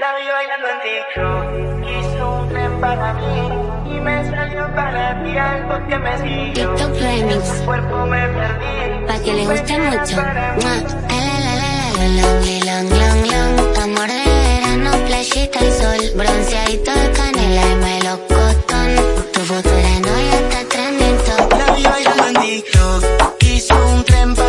La vi bailando en TikTok, hizo un tren para mí y me salió para ti algo que me siguió. TikTok remix, su cuerpo me perdí, pa que le guste mucho. Long, long, long, amor de verano, playita y sol, bronceadito de canela y melocotón. Tu futura novia está trending top. La vi bailando en TikTok, hizo un tren para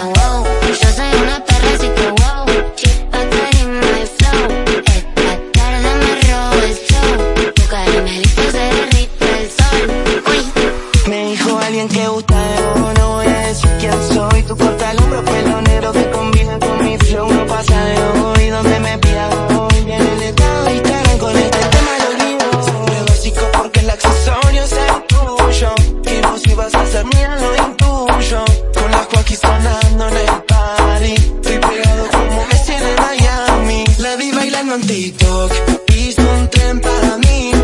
Yo soy una perracita así que wow. Chipa, tráeme de flow. Esta tarde me robo el show. Tu carne me ha visto ser el ritmo sol. Me dijo alguien que gustaba. No voy a decir quién soy. Tu corta alumbra fue pues lo. en TikTok y son tren para mí.